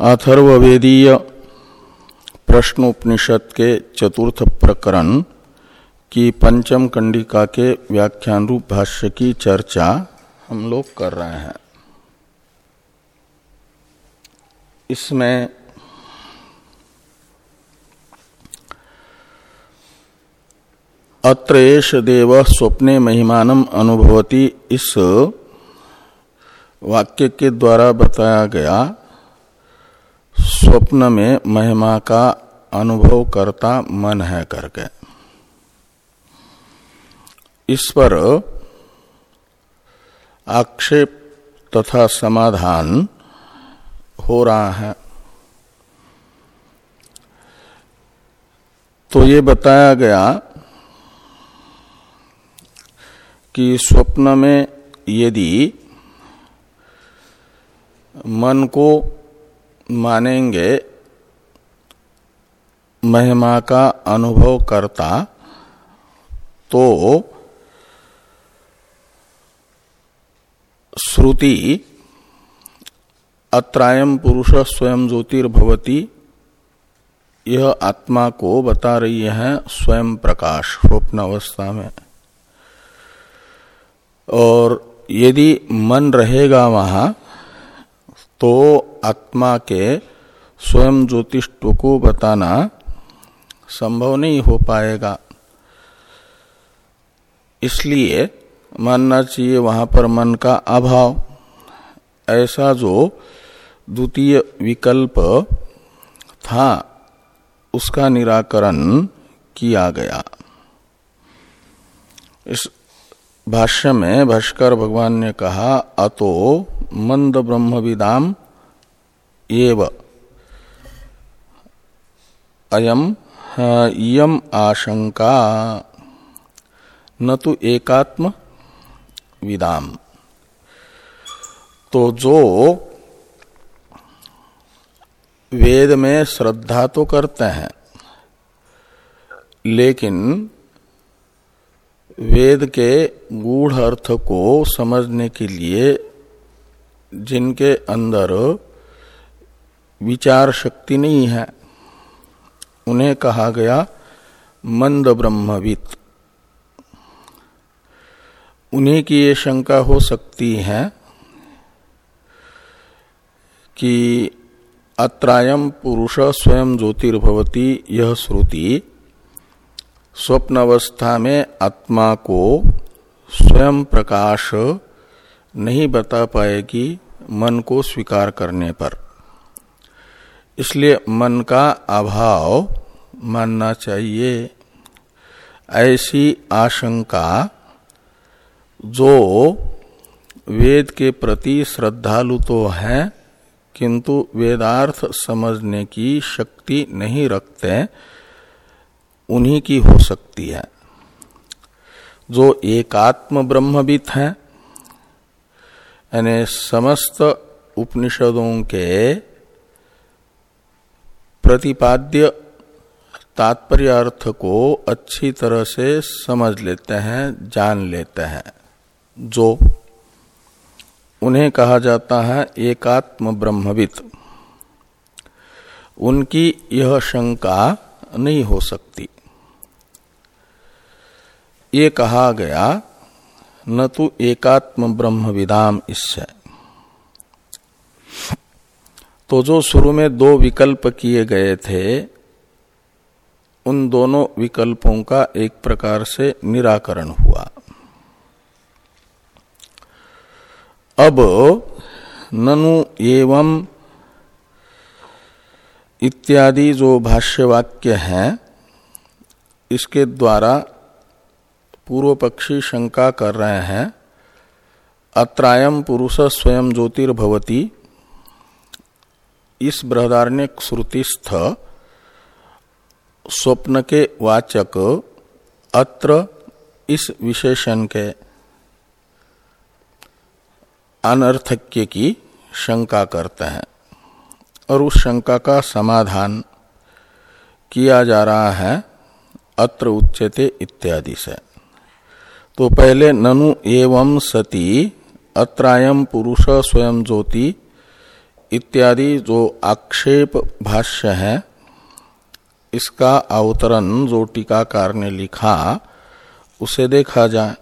अथर्वेदीय प्रश्नोपनिषद के चतुर्थ प्रकरण की पंचम कंडिका के व्याख्यान रूप भाष्य की चर्चा हम लोग कर रहे हैं। इसमें अत्रेश देव स्वप्ने महिमानम अनुभवती इस वाक्य के द्वारा बताया गया स्वप्न में महिमा का अनुभव करता मन है करके। इस पर आक्षेप तथा समाधान हो रहा है। तो ये बताया गया कि स्वप्न में यदि मन को मानेंगे, महिमा का अनुभव करता तो श्रुति अत्रायम पुरुष स्वयं ज्योतिर्भवती, यह आत्मा को बता रही है स्वयं प्रकाश, स्वप्न अवस्था में। और यदि मन रहेगा वहाँ तो आत्मा के स्वयं ज्योतिष्व को बताना संभव नहीं हो पाएगा। इसलिए मानना चाहिए वहाँ पर मन का अभाव। ऐसा जो द्वितीय विकल्प था, उसका निराकरण किया गया। इस भाष्य में भाष्कर भगवान ने कहा, अतो मंद ब्रह्म विदाम एव। अयम यम आशंका न तो एकात्म विदाम तो जो वेद में श्रद्धा तो करते हैं, लेकिन वेद के गूढ़ अर्थ को समझने के लिए जिनके अंदर विचार शक्ति नहीं है, उन्हें कहा गया मंद ब्रह्मविद। उन्हीं की ये शंका हो सकती है कि अत्रायम पुरुष स्वयं ज्योतिर्भवती यह श्रुति स्वप्न अवस्था में आत्मा को स्वयं प्रकाश नहीं बता पाएगी मन को स्वीकार करने पर। इसलिए मन का अभाव मानना चाहिए। ऐसी आशंका जो वेद के प्रति श्रद्धालु तो है, किंतु वेदार्थ समझने की शक्ति नहीं रखते, उन्हीं की हो सकती है। जो एकात्म ब्रह्मविद है यानी समस्त उपनिषदों के प्रतिपाद्य तात्पर्य अर्थ को अच्छी तरह से समझ लेते हैं, जान लेते हैं। जो उन्हें कहा जाता है एकात्म ब्रह्मविद, उनकी यह शंका नहीं हो सकती। ये कहा गया न तो एकात्म ब्रह्म विदाम इससे तो जो शुरू में दो विकल्प किए गए थे, उन दोनों विकल्पों का एक प्रकार से निराकरण हुआ। अब ननु एवं इत्यादि जो भाष्य वाक्य हैं, इसके द्वारा पूर्व पक्षी शंका कर रहे हैं। अत्रायम पुरुष स्वयं ज्योतिर्भवती। इस बृहदारण्य श्रुतिस्थ स्वप्न के वाचक अत्र इस विशेषण के अनर्थक्य की शंका करते हैं और उस शंका का समाधान किया जा रहा है अत्र उच्चते इत्यादि से। तो पहले ननु एवं सती अत्रायम पुरुष स्वयं ज्योति, इत्यादि जो आक्षेप भाष्य है, इसका अवतरण जो टीकाकार ने लिखा, उसे देखा जाए।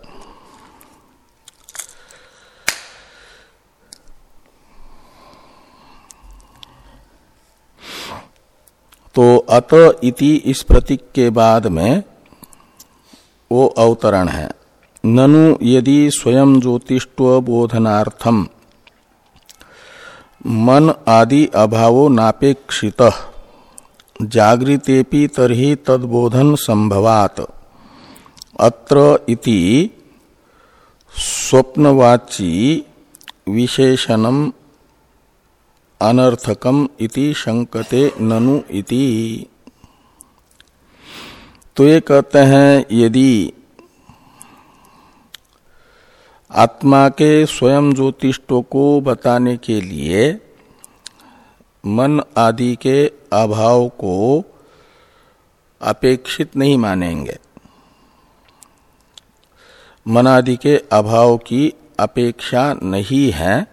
तो अत इति इस प्रतीक के बाद में वो अवतरण है। ननु यदि स्वयं ज्योतिष्व बोधनार्थम। मन आदि अभावो नापेक्षित। जागृतेपि तरही तद्बोधन संभवात। अत्र इति स्वप्नवाची विशेषणम अनर्थकम इति शंकते ननु इति। तो ये कहते हैं, यदि आत्मा के स्वयं ज्योतिष्टों को बताने के लिए मन आदि के अभाव को अपेक्षित नहीं मानेंगे। मन आदि के अभाव की अपेक्षा नहीं है।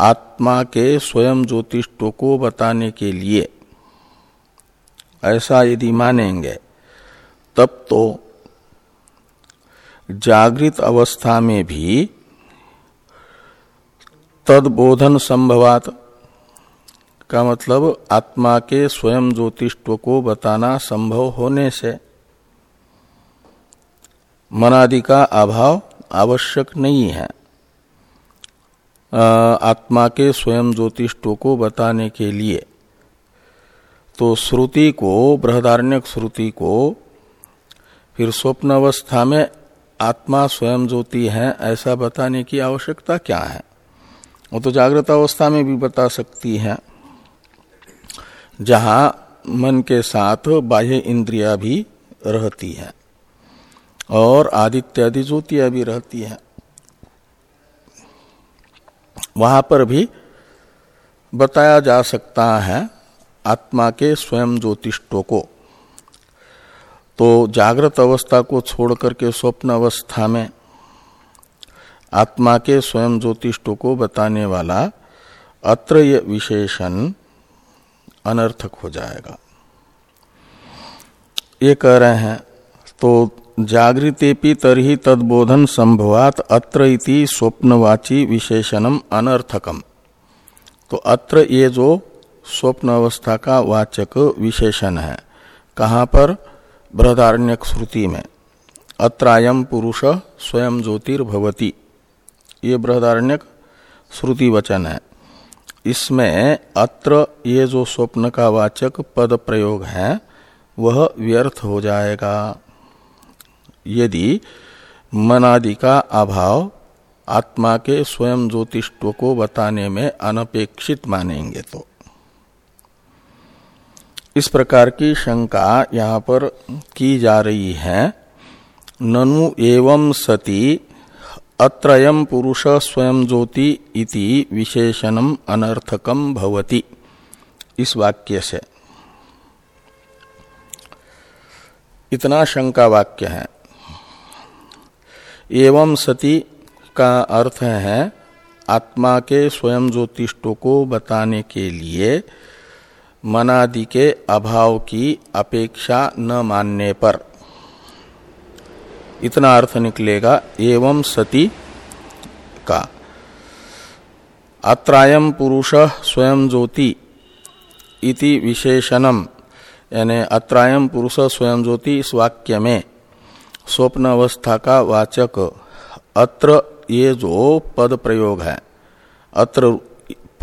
आत्मा के स्वयं ज्योतिष्टों को बताने के लिए। ऐसा यदि मानेंगे, तब तो जागृत अवस्था में भी तदबोधन संभवात का मतलब आत्मा के स्वयं ज्योतिष्व को बताना संभव होने से मनादि का अभाव आवश्यक नहीं है। आत्मा के स्वयं ज्योतिष्व को बताने के लिए। तो श्रुति को, बृहदारण्यक श्रुति को फिर स्वप्न अवस्था में आत्मा स्वयं ज्योति है, ऐसा बताने की आवश्यकता क्या है? वो तो जागृत अवस्था में भी बता सकती है। जहाँ मन के साथ बाह्य इंद्रिया भी रहती है और आदित्यादि ज्योतियाँ भी रहती है। वहाँ पर भी बताया जा सकता है आत्मा के स्वयं ज्योतिष्टों को। तो जागृत अवस्था को छोड़ करके स्वप्न अवस्था में आत्मा के स्वयं ज्योतिष्टों को बताने वाला अत्र विशेषण अनर्थक हो जाएगा। ये कह रहे हैं तो जागृतेपि तरही तदबोधन संभवात अत्र इति स्वप्नवाची विशेषणम अनर्थकम। तो अत्र ये जो स्वप्न अवस्था का वाचक विशेषण है, कहाँ पर? बृहदारण्यक श्रुति में अत्रायम पुरुष स्वयं ज्योतिर्भवती। ये बृहदारण्यक श्रुति वचन है। इसमें अत्र ये जो स्वप्न का वाचक पद प्रयोग है, वह व्यर्थ हो जाएगा। यदि मनादि का अभाव आत्मा के स्वयं ज्योतिष्व को बताने में अनपेक्षित मानेंगे तो। इस प्रकार की शंका यहाँ पर की जा रही है। ननु एवं सती अत्रयम पुरुष स्वयं ज्योति इति विशेषणम अनर्थकम भवति। इस वाक्य से। इतना शंका वाक्य है। एवं सती का अर्थ है आत्मा के स्वयं ज्योतिष्टों को बताने के लिए मनादि के अभाव की अपेक्षा न मानने पर। इतना अर्थ निकलेगा, एवं सती का। अत्रायम पुरुष स्वयं ज्योति इति विशेषणम, यानी अत्रायम पुरुष स्वयं ज्योति इस वाक्य में। स्वप्न अवस्था का वाचक, अत्र ये जो पद प्रयोग है, अत्र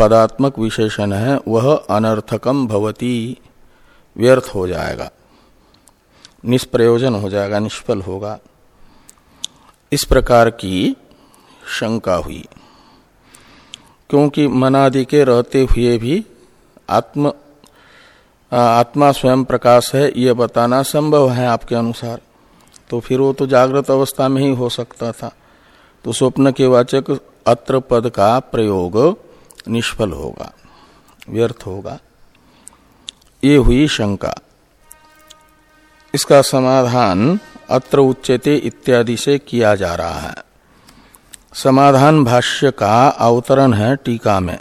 पदात्मक विशेषण है, वह अनर्थकम भवती। व्यर्थ हो जाएगा। निष्प्रयोजन हो जाएगा, निष्फल होगा। इस प्रकार की शंका हुई। क्योंकि मनादि के रहते हुए भी आत्म आत्मा स्वयं प्रकाश है यह बताना संभव है आपके अनुसार। तो फिर वो तो जागृत अवस्था में ही हो सकता था। तो स्वप्न के वाचक अत्र पद का प्रयोग निष्फल होगा व्यर्थ होगा। ये हुई शंका। इसका समाधान अत्र उच्चते इत्यादि से किया जा रहा है। समाधान भाष्य का अवतरण है टीका में।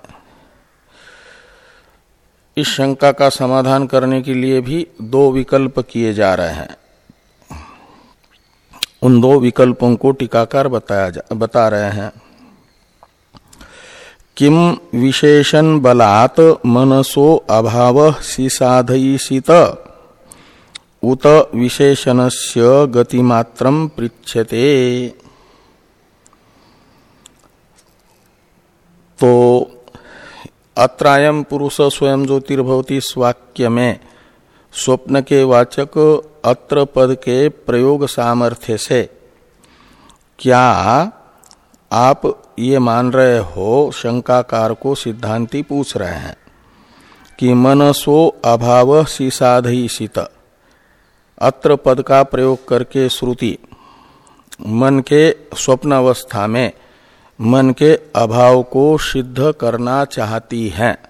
इस शंका का समाधान करने के लिए भी दो विकल्प किए जा रहे हैं। उन दो विकल्पों को टीकाकार बताया जा, बता रहे हैं। किम विशेषण बलात् मनसो अभाव सिसाधयिषित? उत विशेषणस्य गतिमात्रम पृछते तो अत्रायम पुरुष स्वयं ज्योतिर्भवती स्वाक्य में स्वप्न के वाचक अत्र पद के प्रयोग सामर्थ्य से क्या आप ये मान रहे हो, शंकाकार को सिद्धांति पूछ रहे हैं, कि मनसो अभाव सीसाधीशित अत्र पद का प्रयोग करके श्रुति, मन के स्वप्न अवस्था में मन के अभाव को सिद्ध करना चाहती है।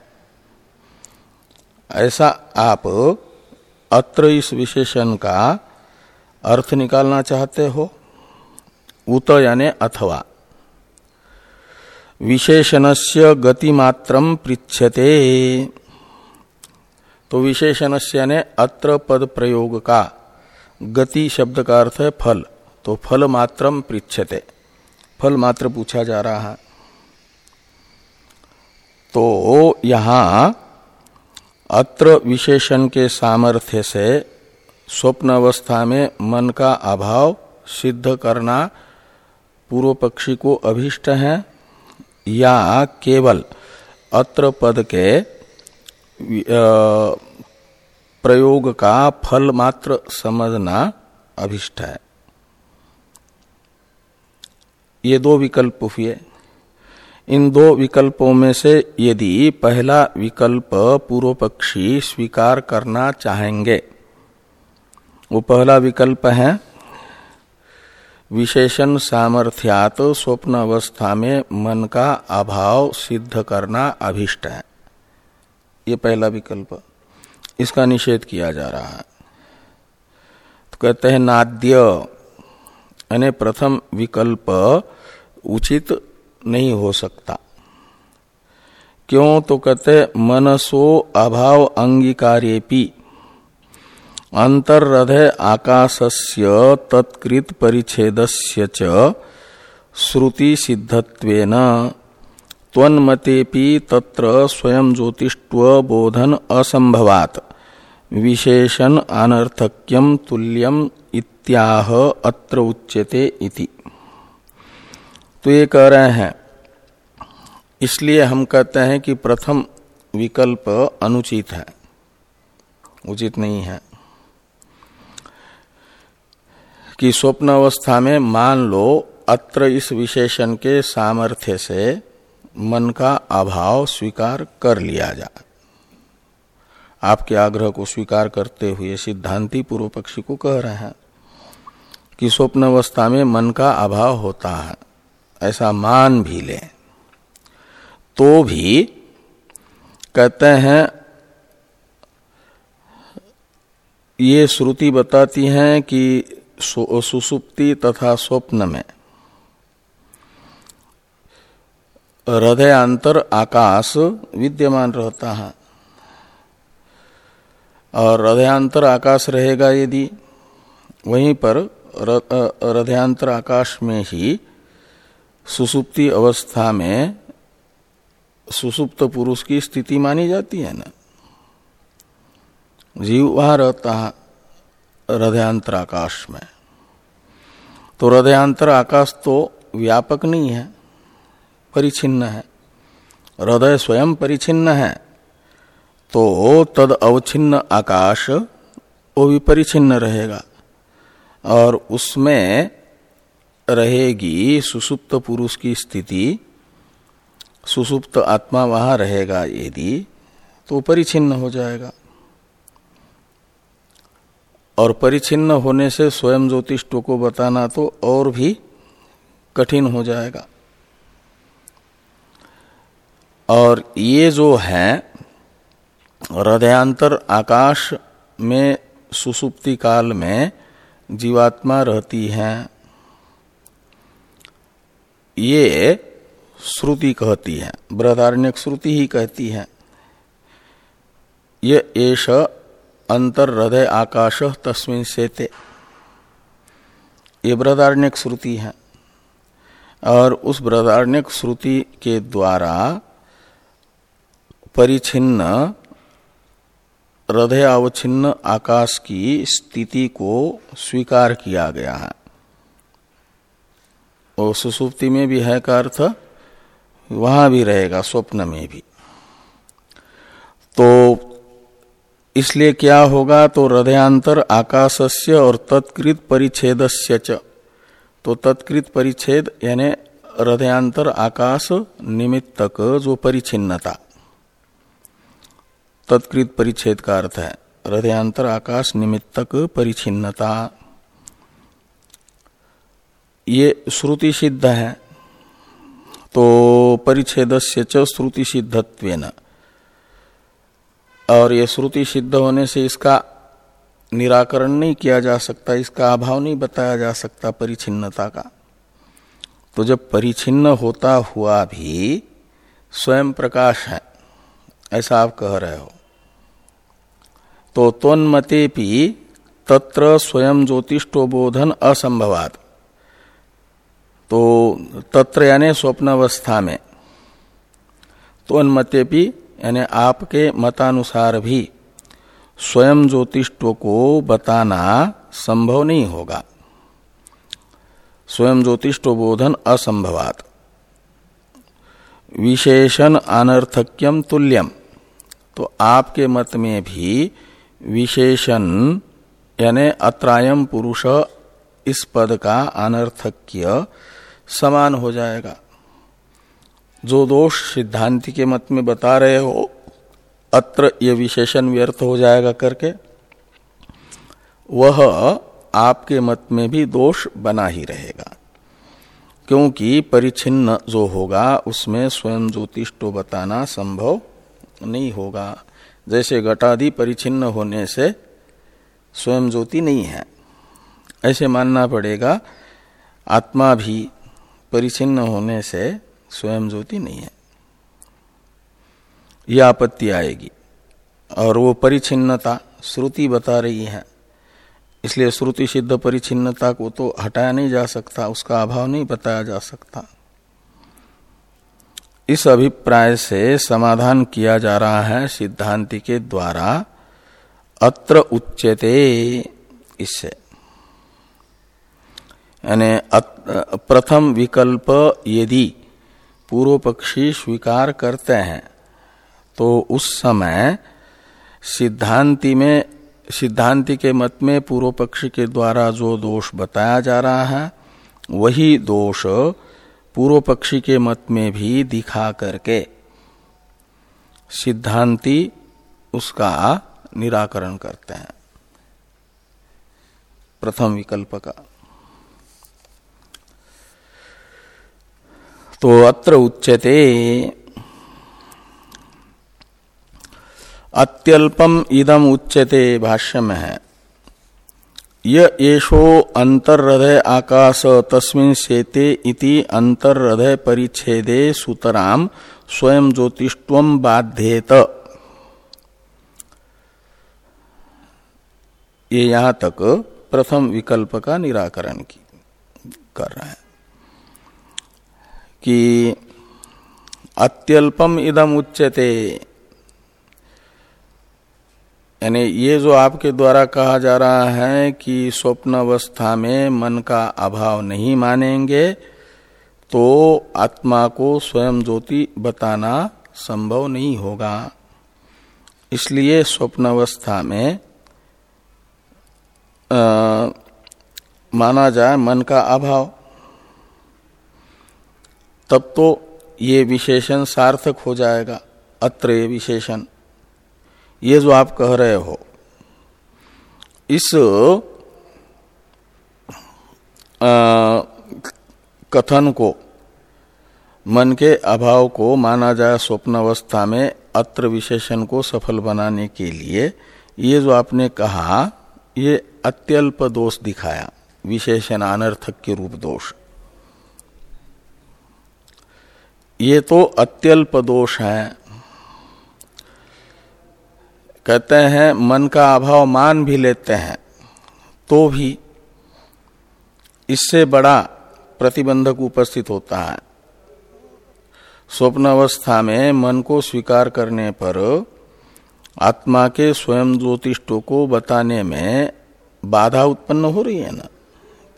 ऐसा आप अत्र इस विशेषण का अर्थ निकालना चाहते हो? उत यानी अथवा। विशेषणस्य गतिमात्रम पृछते तो विशेषणस्य ने अत्र पद प्रयोग का। गति शब्द का अर्थ है फल। तो फल मात्रम पृछते फल मात्र पूछा जा रहा है। तो यहाँ अत्र विशेषण के सामर्थ्य से स्वप्न अवस्था में मन का अभाव, सिद्ध करना पूर्व पक्षी को अभिष्ट है। या केवल अत्र पद के प्रयोग का फल मात्र समझना अभिष्ट है। ये दो विकल्प हुए। इन दो विकल्पों में से यदि पहला विकल्प पूर्व पक्षी स्वीकार करना चाहेंगे, वो पहला विकल्प है विशेषण सामर्थ्यात स्वप्न अवस्था में मन का अभाव सिद्ध करना अभिष्ट है। ये पहला विकल्प। इसका निषेध किया जा रहा है। तो कहते हैं, नाद्य, यानी प्रथम विकल्प उचित नहीं हो सकता। क्यों? तो कहते मनसो अभाव अंगीकारेपी अंतर्हृदय आकाशस्य तत्कृत परिच्छेदस्य च श्रुति सिद्धत्वेन त्वन्मतेपि तत्र स्वयं ज्योतिष्व बोधन असंभवात विशेषण अनर्थक्यम तुल्यम इत्याह अत्र उच्यते इति। तो ये कह रहे हैं, इसलिए हम कहते हैं कि प्रथम विकल्प अनुचित है, उचित नहीं है। कि स्वप्न अवस्था में मान लो अत्र इस विशेषण के सामर्थ्य से मन का अभाव स्वीकार कर लिया जाए आपके आग्रह को स्वीकार करते हुए सिद्धांति पूर्व पक्षी को कह रहे हैं कि स्वप्न अवस्था में मन का अभाव होता है, ऐसा मान भी ले। तो भी कहते हैं, ये श्रुति बताती हैं कि सुसुप्ति तथा स्वप्न में। हृदयांतर आकाश विद्यमान रहता है। और हृदयांतर आकाश रहेगा यदि, वहीं पर हृदयांतर आकाश में ही सुसुप्ति अवस्था में सुसुप्त पुरुष की स्थिति मानी जाती है ना। जीव वहाँ रहता है। हृदयांतर आकाश में। तो हृदयांतर आकाश तो व्यापक नहीं है, परिचिन्न है। हृदय स्वयं परिचिन्न है तो तद अवच्छिन्न आकाश वो भी परिचिन्न रहेगा और उसमें रहेगी सुसुप्त पुरुष की स्थिति। सुसुप्त आत्मा वहाँ रहेगा, यदि तो परिचिन्न हो जाएगा। और परिचिन्न होने से स्वयं ज्योतिष्टो को बताना तो और भी कठिन हो जाएगा। और ये जो है, हृदयांतर आकाश में सुसुप्ति काल में जीवात्मा रहती है, ये श्रुति कहती है, बृहदारण्यक श्रुति ही कहती है। ये एष अंतर हृदय आकाश तस्मिन सेते। ये बृहदारण्यक श्रुति है। और उस बृहदारण्यक श्रुति के द्वारा परिचिन्न, हृदय अवच्छिन्न आकाश की स्थिति को स्वीकार किया गया है। और सुसुप्ति में भी है का अर्थ? वहाँ भी रहेगा, स्वप्न में भी। तो इसलिए क्या होगा तो हृदयांतर आकाशस्य और तत्कृत परिच्छेदस्य च। तो तत्कृत परिच्छेद यानी हृदयांतर आकाश निमित्तक जो परिचिन्नता तत्कृत परिच्छेद का अर्थ है, हृदयांतर आकाश निमित्तक परिचिन्नता ये श्रुति सिद्ध है। तो परिच्छेद से श्रुति सिद्धत्व और ये श्रुति सिद्ध होने से इसका निराकरण नहीं किया जा सकता, इसका अभाव नहीं बताया जा सकता परिचिन्नता का। तो जब परिचिन्न होता हुआ भी स्वयं प्रकाश है, ऐसा आप कह रहे हो। तो तोन्मते भी तत्र स्वयं ज्योतिषो बोधन असंभवात। तो तत्र यानी स्वप्नावस्था में तोन्मते यानी आपके मतानुसार भी स्वयं ज्योतिष्व को बताना संभव नहीं होगा। स्वयं ज्योतिष्व बोधन असंभवात। विशेषण अनर्थक्यम तुल्यम। तो आपके मत में भी विशेषण यानी अत्रायम पुरुष इस पद का अनर्थक्य समान हो जाएगा। जो दोष सिद्धांति के मत में बता रहे हो, अत्र ये विशेषण व्यर्थ हो जाएगा करके, वह आपके मत में भी दोष बना ही रहेगा। क्योंकि परिचिन्न जो होगा, उसमें स्वयं ज्योतिष तो बताना संभव नहीं होगा। जैसे घटादि परिचिन्न होने से स्वयं ज्योति नहीं है। ऐसे मानना पड़ेगा, आत्मा भी परिचिन्न होने से स्वयं ज्योति नहीं है। यह आपत्ति आएगी। और वो परिचिन्नता श्रुति बता रही है। इसलिए श्रुति सिद्ध परिचिन्नता को तो हटाया नहीं जा सकता, उसका अभाव नहीं बताया जा सकता। इस अभिप्राय से समाधान किया जा रहा है सिद्धांति के द्वारा। अत्र उच्यते इससे। यानी प्रथम विकल्प यदि पूर्व पक्षी स्वीकार करते हैं। तो उस समय सिद्धांति में, सिद्धांति के मत में पूर्व पक्षी के द्वारा जो दोष बताया जा रहा है, वही दोष पूर्व पक्षी के मत में भी दिखा करके। सिद्धांति उसका निराकरण करते हैं। प्रथम विकल्प का। तो अत्र उच्यते। अत्यल्पम इदम उच्यते भाष्य में है येषो अंतर्हृदय आकाश तस्मिन सेते इति अंतर्हृदय परिच्छेदे सुतराम स्वयं ज्योतिष्व बाध्येत। ये यहाँ तक प्रथम विकल्प का निराकरण की कर रहा है। कि अत्यल्पम इदम उच्चते यानी ये जो आपके द्वारा कहा जा रहा है कि स्वप्न अवस्था में मन का अभाव नहीं मानेंगे तो आत्मा को स्वयं ज्योति बताना संभव नहीं होगा। इसलिए स्वप्न अवस्था में आ, माना जाए मन का अभाव। तब तो ये विशेषण सार्थक हो जाएगा अत्र ये विशेषण। ये जो आप कह रहे हो इस आ, कथन को मन के अभाव को माना जाए स्वप्न अवस्था में अत्र विशेषण को सफल बनाने के लिए ये जो आपने कहा ये अत्यल्प दोष दिखाया विशेषण अनर्थक के रूप दोष। ये तो अत्यल्प दोष है। कहते हैं, मन का अभाव मान भी लेते हैं तो भी इससे बड़ा प्रतिबंधक उपस्थित होता है। स्वप्न अवस्था में मन को स्वीकार करने पर आत्मा के स्वयं ज्योतिषों को बताने में बाधा उत्पन्न हो रही है ना?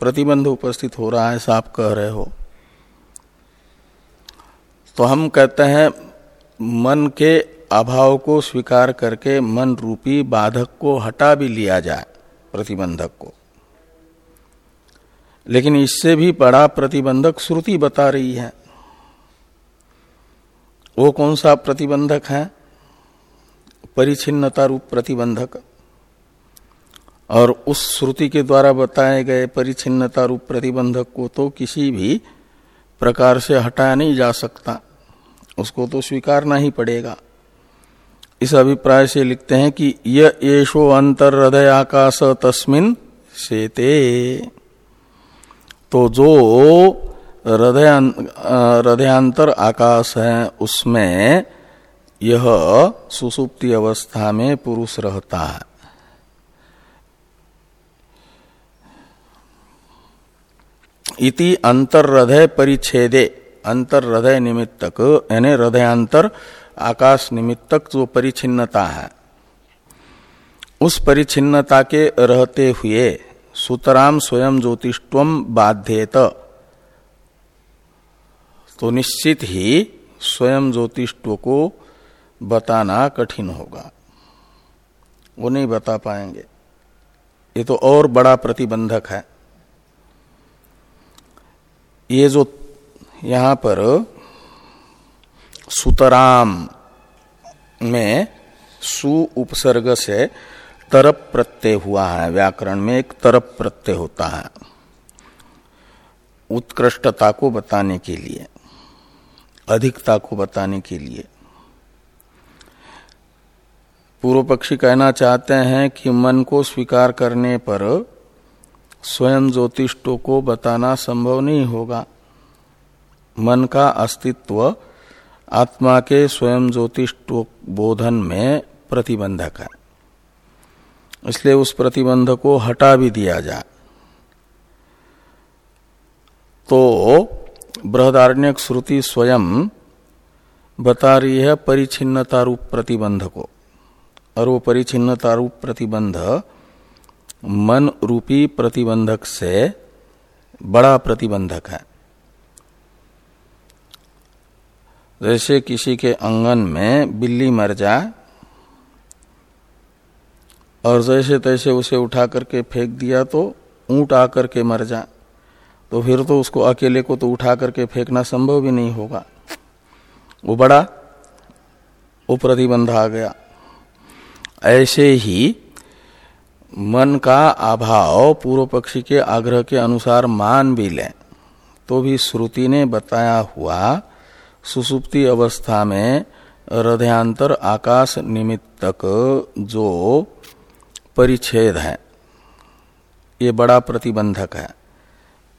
प्रतिबंध उपस्थित हो रहा है ऐसा आप कह रहे हो। तो हम कहते हैं, मन के अभाव को स्वीकार करके मन रूपी बाधक को हटा भी लिया जाए, प्रतिबंधक को। लेकिन इससे भी बड़ा प्रतिबंधक श्रुति बता रही है। वो कौन सा प्रतिबंधक है? परिचिन्नता रूप प्रतिबंधक। और उस श्रुति के द्वारा बताए गए परिचिन्नता रूप प्रतिबंधक को तो किसी भी प्रकार से हटाया नहीं जा सकता। उसको तो स्वीकारना ही पड़ेगा। इस अभिप्राय से लिखते हैं कि येषो अंतर हृदय आकाश तस्मिन सेते। तो जो हृदय हृदयांतर आकाश है, उसमें यह सुसुप्ति अवस्था में पुरुष रहता है। इति अंतर हृदय परिच्छेदे। अंतर हृदय निमित्तक, यानी हृदयांतर, आकाश निमित्तक जो परिचिन्नता है। उस परिचिन्नता के रहते हुए सुतराम स्वयं ज्योतिष्व बाध्येत। तो निश्चित ही स्वयं ज्योतिष्व को बताना कठिन होगा। वो नहीं बता पाएँगे। ये तो और बड़ा प्रतिबंधक है। ये जो यहाँ पर सुतराम में सु उपसर्ग से तरप प्रत्यय हुआ है, व्याकरण में एक तरप प्रत्यय होता है। उत्कृष्टता को बताने के लिए, अधिकता को बताने के लिए। पूर्व पक्षी कहना चाहते हैं कि मन को स्वीकार करने पर स्वयं ज्योतिषों को बताना संभव नहीं होगा। मन का अस्तित्व, आत्मा के स्वयं ज्योतिष बोधन में प्रतिबंधक है। इसलिए उस प्रतिबंध को हटा भी दिया जाए। तो बृहदारण्यक श्रुति स्वयं बता रही है परिचिन्नता रूप प्रतिबंध को। और वो परिचिन्नता रूप प्रतिबंध मन रूपी प्रतिबंधक से बड़ा प्रतिबंधक है। जैसे किसी के अंगन में बिल्ली मर जाए और जैसे तैसे उसे उठा करके फेंक दिया तो ऊँट आकर के मर जाए तो फिर तो उसको अकेले को तो उठा करके फेंकना संभव भी नहीं होगा। वो बड़ा, वो प्रतिबंध आ गया। ऐसे ही मन का अभाव पूर्व पक्षी के आग्रह के अनुसार मान भी लें। तो भी श्रुति ने बताया हुआ, सुसुप्ति अवस्था में हृदयांतर आकाश निमित्तक जो परिच्छेद है, ये बड़ा प्रतिबंधक है।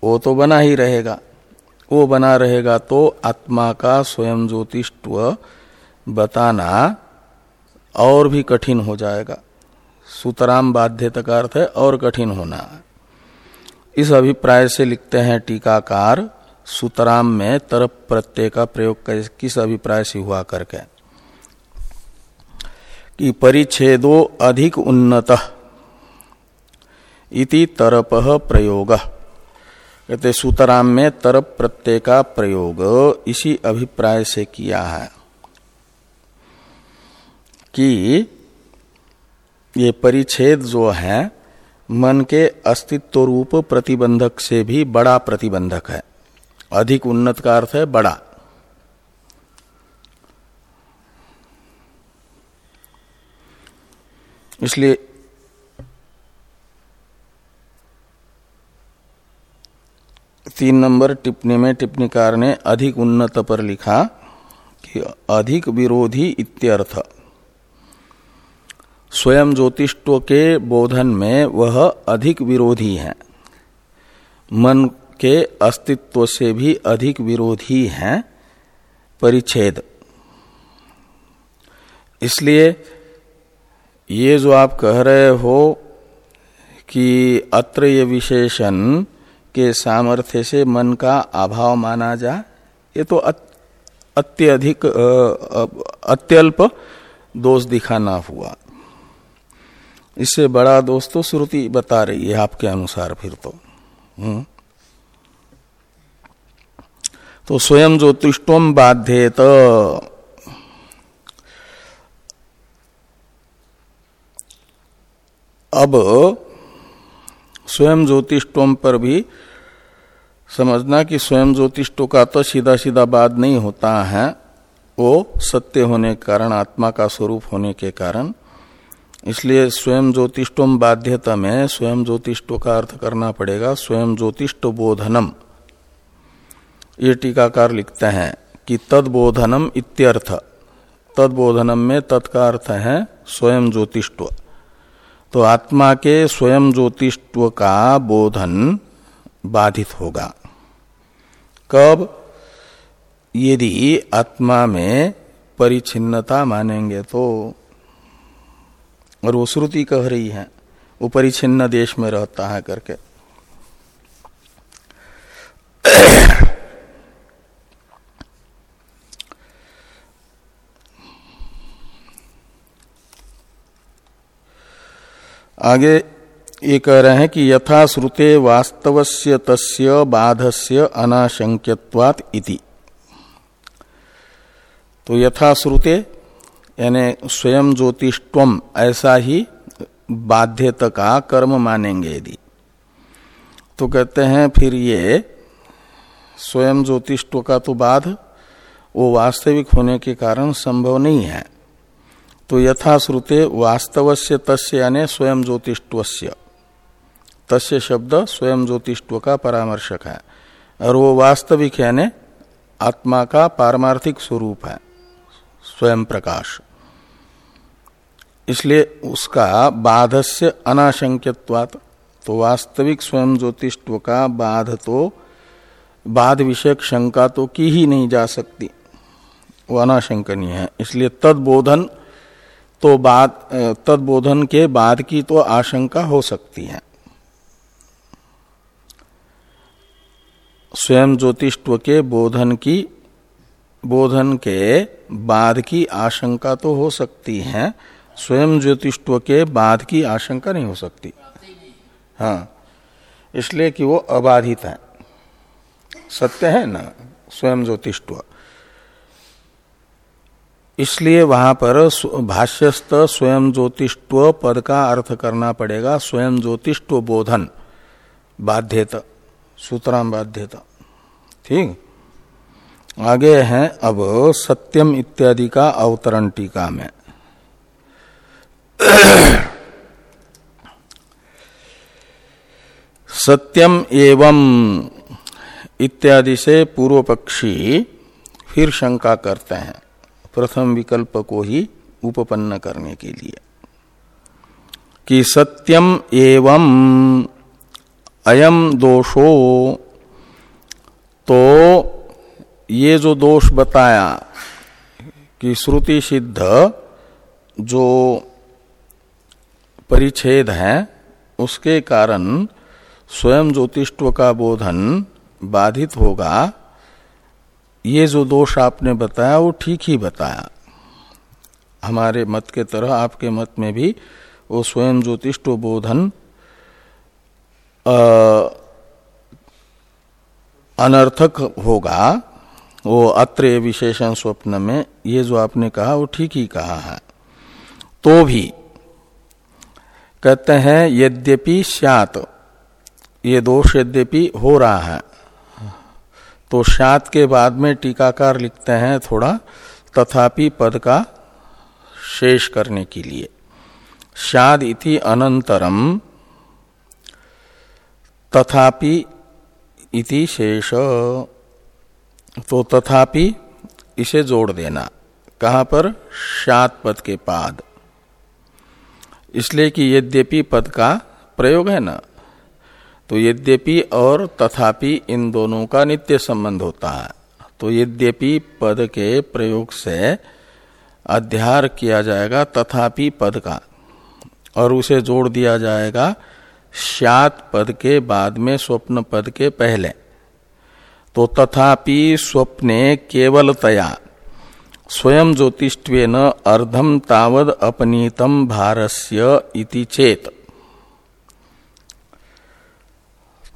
वो तो बना ही रहेगा। वो बना रहेगा तो आत्मा का स्वयं ज्योतिष्व बताना और भी कठिन हो जाएगा। सुतराम बाध्यता का अर्थ है और कठिन होना। इस अभिप्राय से लिखते हैं, टीकाकार, सुतराम में तरप प्रत्यय का प्रयोग किस अभिप्राय से हुआ करके? कि परिच्छेदो अधिक उन्नत, इति तरप प्रयोग। कहते, सुतराम में तरप प्रत्यय का प्रयोग इसी अभिप्राय से किया है कि ये परिच्छेद जो है, मन के अस्तित्व रूप प्रतिबंधक से भी बड़ा प्रतिबंधक है। अधिक उन्नत का अर्थ है बड़ा। इसलिए तीन नंबर टिप्पणी में टिप्पणीकार ने अधिक उन्नत पर लिखा कि अधिक विरोधी इत्यर्थ। स्वयं ज्योतिष्व के बोधन में वह अधिक विरोधी है। मन के अस्तित्व से भी अधिक विरोधी हैं। परिच्छेद। इसलिए ये जो आप कह रहे हो कि अत्र विशेषण के सामर्थ्य से मन का अभाव माना जा ये तो अत्यधिक अत्यल्प दोष दिखाना हुआ। इससे बड़ा दोष तो श्रुति बता रही है आपके अनुसार फिर तो। हम्म। तो स्वयं ज्योतिषोम बाध्येत। अब स्वयं ज्योतिषोम पर भी समझना कि स्वयं ज्योतिषो का तो सीधा सीधा बाद नहीं होता है। वो सत्य होने के कारण, आत्मा का स्वरूप होने के कारण इसलिए स्वयं ज्योतिषोम बाध्यता में स्वयं ज्योतिषो का अर्थ करना पड़ेगा, स्वयं ज्योतिषो बोधनम। ये टीकाकार लिखते हैं कि तदबोधनम इत्यर्थ। तदबोधनम में तत्का अर्थ है स्वयं ज्योतिष्व तो आत्मा के स्वयं ज्योतिष्व का बोधन बाधित होगा। कब? यदि आत्मा में परिचिन्नता मानेंगे तो। और वो श्रुति कह रही है, वो परिचिन्न देश में रहता है करके। आगे ये कह रहे हैं कि यथा श्रुते वास्तवस्य तस्य बाधस्य अनाशंक्यवात इति। तो यथा श्रुते यानी स्वयं ज्योतिषम ऐसा ही बाध्यता का कर्म मानेंगे यदि। तो कहते हैं फिर ये स्वयं ज्योतिष्व का तो बाध वो वास्तविक होने के कारण संभव नहीं है। तो यथा श्रुते वास्तवस्य तस्य यानी स्वयं ज्योतिष्वस्य तस्य शब्द स्वयं ज्योतिष्व का परामर्शक है। और वो वास्तविक यानी आत्मा का पारमार्थिक स्वरूप है। स्वयं प्रकाश। इसलिए उसका बाधस्य अनाशंक्यवात तो वास्तविक स्वयं ज्योतिष्व का बाध तो बाध विषयक शंका तो की ही नहीं जा सकती। वो अनाशंकनीय है। इसलिए तदबोधन तो बाद तदबोधन के बाद की तो आशंका हो सकती है। स्वयं ज्योतिष्व के बोधन की बोधन के बाद की आशंका तो हो सकती है, स्वयं ज्योतिष्व के बाद की आशंका नहीं हो सकती। हाँ इसलिए कि वो अबाधित है। सत्य है ना, स्वयं ज्योतिष्व इसलिए वहाँ पर भाष्यस्त स्वयं ज्योतिष्व पद का अर्थ करना पड़ेगा, स्वयं ज्योतिष्व बोधन बाध्यता सूत्राम बाध्यता। ठीक? आगे हैं अब सत्यम इत्यादि का अवतरण टीका में। सत्यम एवं इत्यादि से पूर्व पक्षी फिर शंका करते हैं, प्रथम विकल्प को ही उपपन्न करने के लिए। कि सत्यम एवं अयम दोषो तो ये जो दोष बताया कि श्रुति सिद्ध जो परिच्छेद है, उसके कारण स्वयं ज्योतिष्व का बोधन बाधित होगा, ये जो दोष आपने बताया, वो ठीक ही बताया। हमारे मत के तरह, आपके मत में भी वो स्वयं ज्योतिष्ट बोधन अनर्थक होगा। वो अत्र विशेषण स्वप्न में ये जो आपने कहा, वो ठीक ही कहा है। तो भी कहते हैं, यद्यपि श्यात ये दोष यद्यपि हो रहा है तो शात के बाद में टीकाकार लिखते हैं थोड़ा, तथापि पद का शेष करने के लिए। शाद इति अनंतरम, तथापि इति शेष। तो तथापि इसे जोड़ देना। कहाँ पर? शात पद के पाद। इसलिए कि यद्यपि पद का प्रयोग है ना तो यद्यपि और तथापि इन दोनों का नित्य संबंध होता है। तो यद्यपि पद के प्रयोग से अध्यार किया जाएगा तथापि पद का, और उसे जोड़ दिया जाएगा श्यात पद के बाद में स्वप्न पद के पहले। तो तथापि स्वप्ने केवलतया स्वयं ज्योतिष्वेन अर्धम तावद अपनीतम भारस्य इति चेत।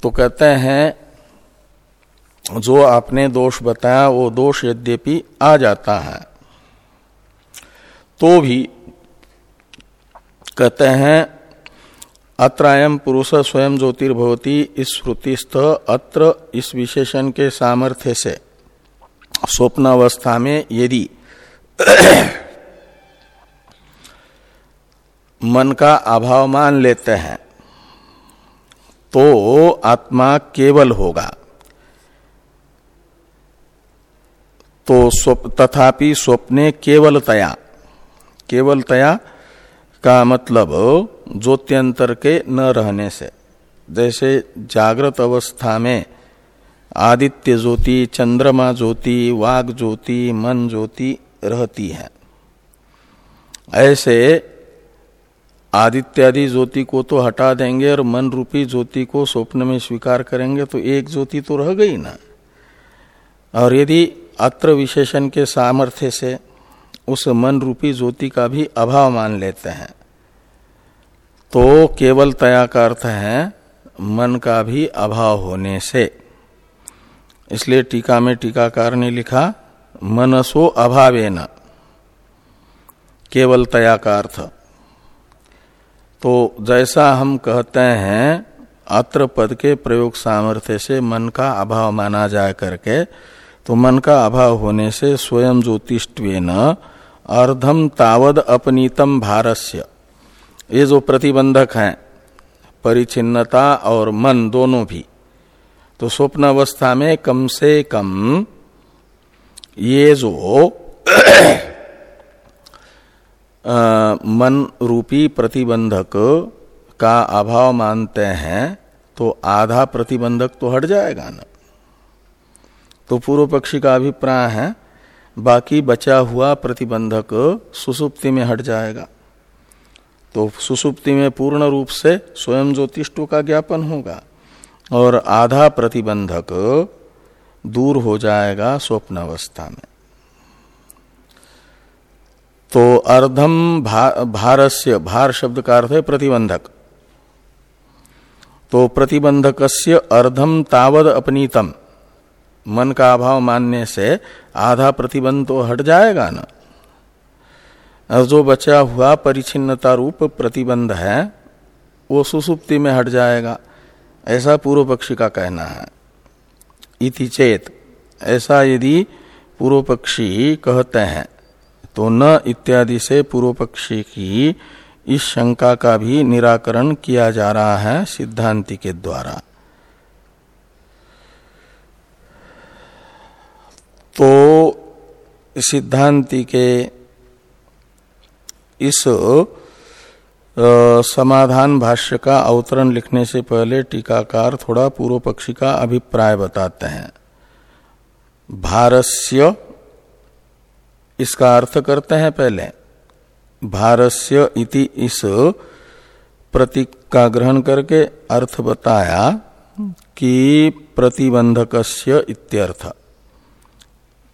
तो कहते हैं, जो आपने दोष बताया, वो दोष यद्यपि आ जाता है। तो भी कहते हैं अत्रायम पुरुष स्वयं ज्योतिर्भवती इस श्रुतिस्थ अत्र इस विशेषण के सामर्थ्य से। स्वप्न अवस्था में यदि मन का अभाव मान लेते हैं तो आत्मा केवल होगा। तो तथापि स्वप्ने केवलतया केवलतया का मतलब ज्योत्यंतर के न रहने से। जैसे जागृत अवस्था में आदित्य ज्योति, चंद्रमा ज्योति, वाग ज्योति, मन ज्योति रहती है। ऐसे आदित्यादि ज्योति को तो हटा देंगे और मन रूपी ज्योति को स्वप्न में स्वीकार करेंगे तो एक ज्योति तो रह गई ना। और यदि अत्र विशेषण के सामर्थ्य से उस मन रूपी ज्योति का भी अभाव मान लेते हैं तो केवल तया का अर्थ है, मन का भी अभाव होने से। इसलिए टीका में टीकाकार ने लिखा, मनसो अभावेन। केवल तया का अर्थ। तो जैसा हम कहते हैं, अत्र पद के प्रयोग सामर्थ्य से मन का अभाव माना जाए करके तो मन का अभाव होने से स्वयं ज्योतिष्वेन अर्धम तावद अपनीतम भारस्य। ये जो प्रतिबंधक हैं परिचिन्नता और मन दोनों भी तो स्वप्न अवस्था में कम से कम ये जो मन रूपी प्रतिबंधक का अभाव मानते हैं तो आधा प्रतिबंधक तो हट जाएगा ना। तो पूर्व पक्षी का अभिप्राय है, बाकी बचा हुआ प्रतिबंधक सुसुप्ति में हट जाएगा। तो सुसुप्ति में पूर्ण रूप से स्वयं ज्योतिष्टो का ज्ञापन होगा और आधा प्रतिबंधक दूर हो जाएगा स्वप्न अवस्था में। तो अर्धम भा, भारस्य भार शब्द का अर्थ है प्रतिबंधक। तो प्रतिबंधक से अर्धम तावद अपनीतम मन का अभाव मानने से आधा प्रतिबंध तो हट जाएगा ना। और जो बचा हुआ परिचिन्नता रूप प्रतिबंध है, वो सुसुप्ति में हट जाएगा। ऐसा पूर्व पक्षी का कहना है। इति चेत। ऐसा यदि पूर्व पक्षी कहते हैं तो न इत्यादि से पूर्व पक्षी की इस शंका का भी निराकरण किया जा रहा है सिद्धांति के द्वारा। तो सिद्धांति के इस समाधान भाष्य का अवतरण लिखने से पहले टीकाकार थोड़ा पूर्व पक्षी का अभिप्राय बताते हैं। भारस्य, इसका अर्थ करते हैं पहले। भारस्य इति इस प्रतीक का ग्रहण करके अर्थ बताया कि प्रतिबंधकस्य इत्यर्थ।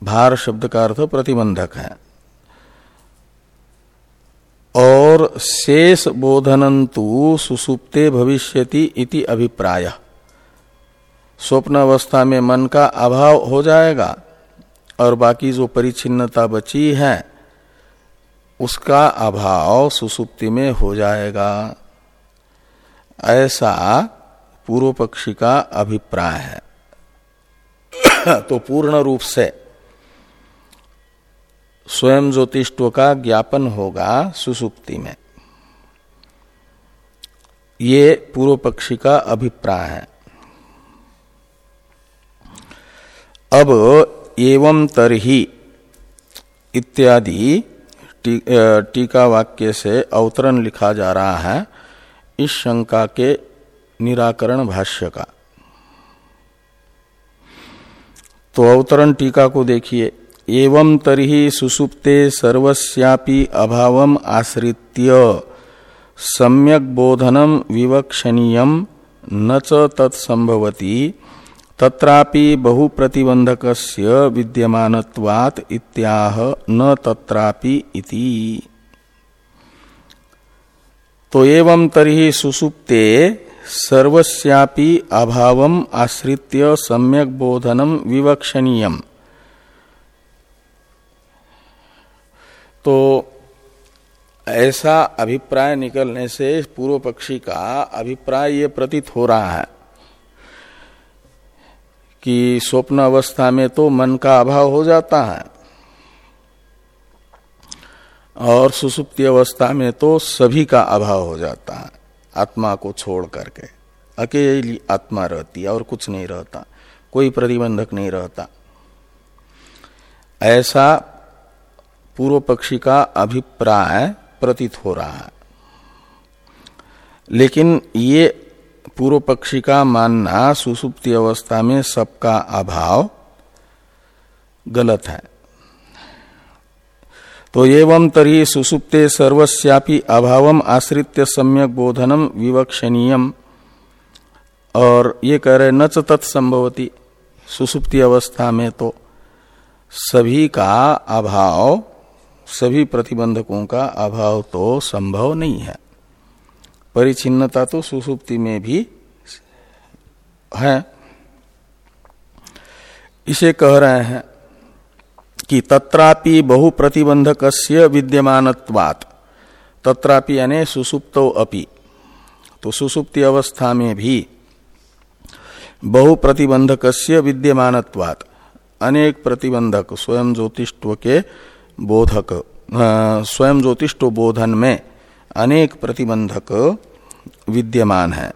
भार शब्द का अर्थ प्रतिबंधक है। और शेष बोधनंतु सुसुप्ते भविष्यति इति अभिप्राय। स्वप्न अवस्था में मन का अभाव हो जाएगा और बाकी जो परिचिन्नता बची है, उसका अभाव सुसुप्ति में हो जाएगा। ऐसा पूर्व पक्षी का अभिप्राय है। तो पूर्ण रूप से स्वयं ज्योतिष्व का ज्ञापन होगा सुसुप्ति में। ये पूर्व पक्षी का अभिप्राय है। अब एवं तरही इत्यादि टीका वाक्य से अवतरण लिखा जा रहा है इस शंका के निराकरण भाष्य का। तो अवतरण टीका को देखिए। एवं तरही सुसुप्ते सर्वस्यापि अभावम आश्रित्य सम्यक बोधनम विवक्षणीय न तत्संभवती तत्रापि बहु प्रतिबंधक विद्यमानत्वात् इत्याह न तत्रापि इति। तो एवं तरी सुसुप्ते सर्वस्यापि अभावम आश्रित्य सम्यक बोधनम विवक्षणीयम। तो ऐसा अभिप्राय निकलने से पूर्व पक्षी का अभिप्राय ये प्रतीत हो रहा है कि स्वप्न अवस्था में तो मन का अभाव हो जाता है और सुसुप्ति अवस्था में तो सभी का अभाव हो जाता है, आत्मा को छोड़ करके। अकेली आत्मा रहती है और कुछ नहीं रहता, कोई प्रतिबंधक नहीं रहता। ऐसा पूर्व पक्षी का अभिप्राय प्रतीत हो रहा है। लेकिन ये पूर्व पक्षी का मानना सुसुप्ति अवस्था में सबका अभाव गलत है। तो एवं तरी सुसुप्ते सर्वस्यापि अभावम आश्रित्य सम्यक बोधनम विवक्षणीयम। और ये कह रहे न तत्संभवती सुसुप्ति अवस्था में तो सभी का अभाव सभी प्रतिबंधकों का अभाव तो संभव नहीं है। परिचिन्नता तो सुसुप्ति में भी है। इसे कह रहे हैं कि तत्रापि बहु प्रतिबंधक विद्यमानत्वात्। तत्रापि यानी सुसुप्तो अपि। तो सुसुप्ति अवस्था में भी बहु प्रतिबंधक विद्यमानत्वात्। अनेक प्रतिबंधक स्वयं ज्योतिष्व के बोधक। स्वयं ज्योतिष्ट बोधन में अनेक प्रतिबंधक विद्यमान है।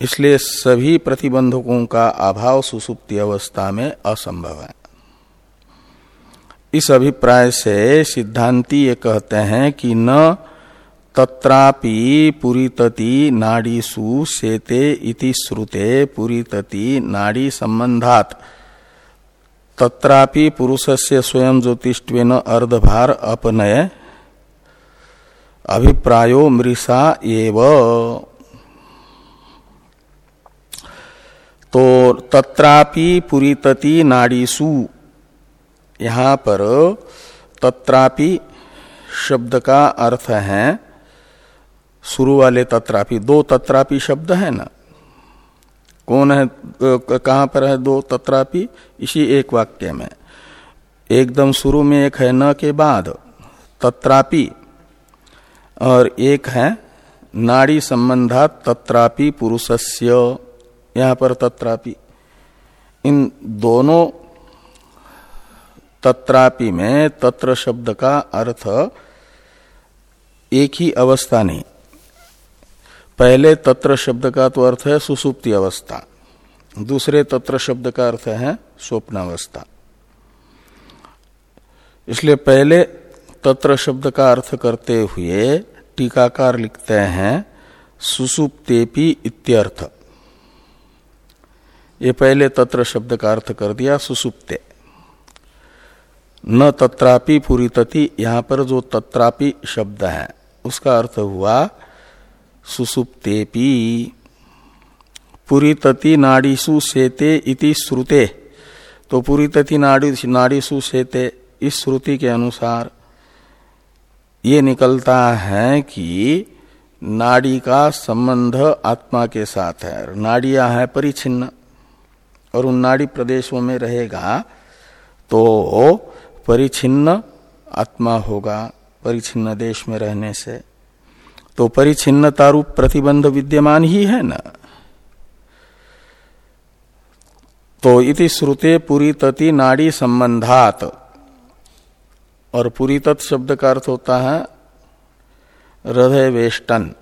इसलिए सभी प्रतिबंधकों का अभाव सुसुप्ति अवस्था में असंभव है। इस अभिप्राय से सिद्धांति ये कहते हैं कि न तत्रापि पुरीतति नाड़ीसु सेते इति श्रुते पुरीतति नाड़ी संबंधात तत्रापि पुरुषस्य स्वयं ज्योतिष्वेन अर्धभार अपनय। अभिप्रायो मृषा एव। तो तत्रापि पुरीतति नाड़ीसु यहाँ पर तत्रापि शब्द का अर्थ है। शुरू वाले तत्रापि, दो तत्रापि शब्द है ना? कौन है कहाँ पर है दो तत्रापि, इसी एक वाक्य में। एकदम शुरू में एक है न के बाद, तत्रापि, और एक है नाड़ी संबंधा तत्रापि पुरुषस्य, यहाँ पर तत्रापि। इन दोनों तत्रापि में तत्र शब्द का अर्थ एक ही अवस्था नहीं। पहले तत्र शब्द का तो अर्थ है सुसुप्ति अवस्था। दूसरे तत्र शब्द का अर्थ है स्वप्नावस्था। इसलिए पहले तत्र शब्द का अर्थ करते हुए टीकाकार लिखते हैं, सुसुप्तेपी इत्यर्थ। ये पहले तत्र शब्द का अर्थ कर दिया, सुसुप्ते। न तत्रापि पूरी पुरीतति, यहाँ पर जो तत्रापि शब्द है, उसका अर्थ हुआ सुसुप्तेपी पुरीतति नाड़ीसु सेते इति श्रुते। तो पुरीतति नाड़ी नाड़ीसु सेते इस श्रुति के अनुसार ये निकलता है कि नाड़ी का संबंध आत्मा के साथ है। नाड़िया है परिचिन्न और उन नाड़ी प्रदेशों में रहेगा तो परिचिन्न आत्मा होगा, परिचिन्न देश में रहने से। तो परिचिन्नता रूप प्रतिबंध विद्यमान ही है ना। तो इति श्रुते पुरी तति नाड़ी संबंधात। और पुरी तत् शब्द का अर्थ होता है हृदय वेष्टन।